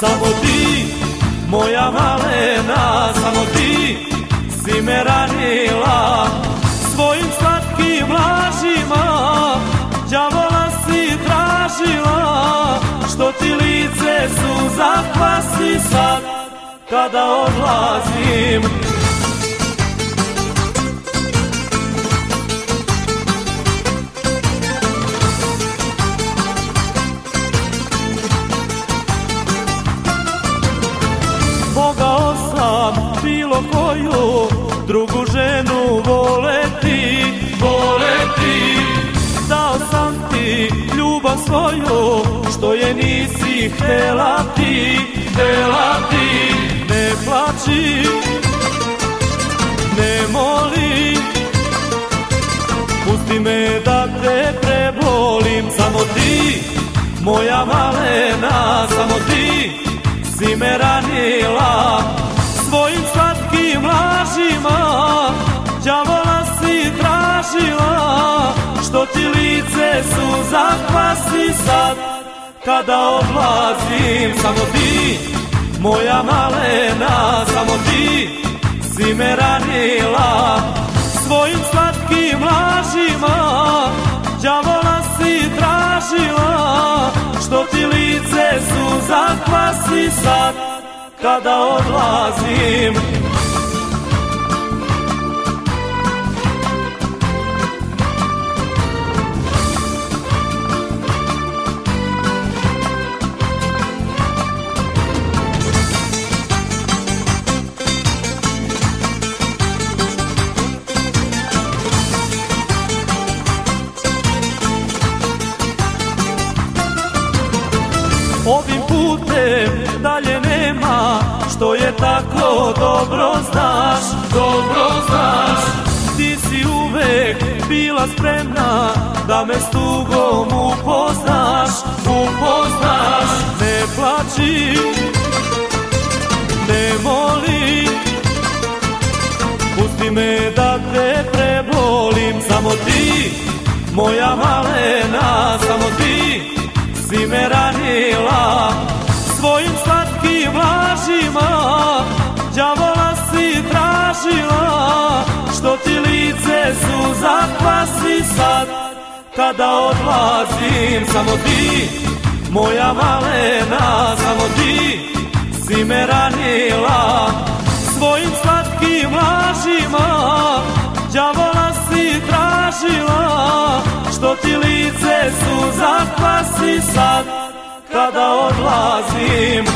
Samo ti, moja malena, samo ti si me ranila. Svojim slatkim lažima, đavola si tražila Što ti lice su zakvasi sad, kada odlazim bilo koju drugu ženu voleti, voleti. Dao sam ti ljubav svoju što je nisi htela ti, htela ti. Ne plaći, ne moli Pusti me da te prebolim. Samo ti, moja malena, samo ti si me ranila lice su zakvasi sad. Kada odlazim Samo ti, moja malena Samo ti si me ranila. Svojim slatkim lažima Đavola si tražila. Što ti lice su zakvasi sad. Kada odlazim Ovim putem dalje nema Što je tako dobro znaš Dobro znaš. Ti si uvek bila spremna Da me s tugom upoznaš Upoznaš. Ne plaći Ne moli Pusti me da te prebolim. Samo ti Moja malena Samo ti si me ranila Svojim slatkim lažima Đavola si tražila Što ti lice su zakvasi sad. Kada odlazim Samo ti, moja malena Samo ti si me ranila. Svojim slatkim lažima Đavola si tražila Što ti lice su zakvasi sad Kada odlazim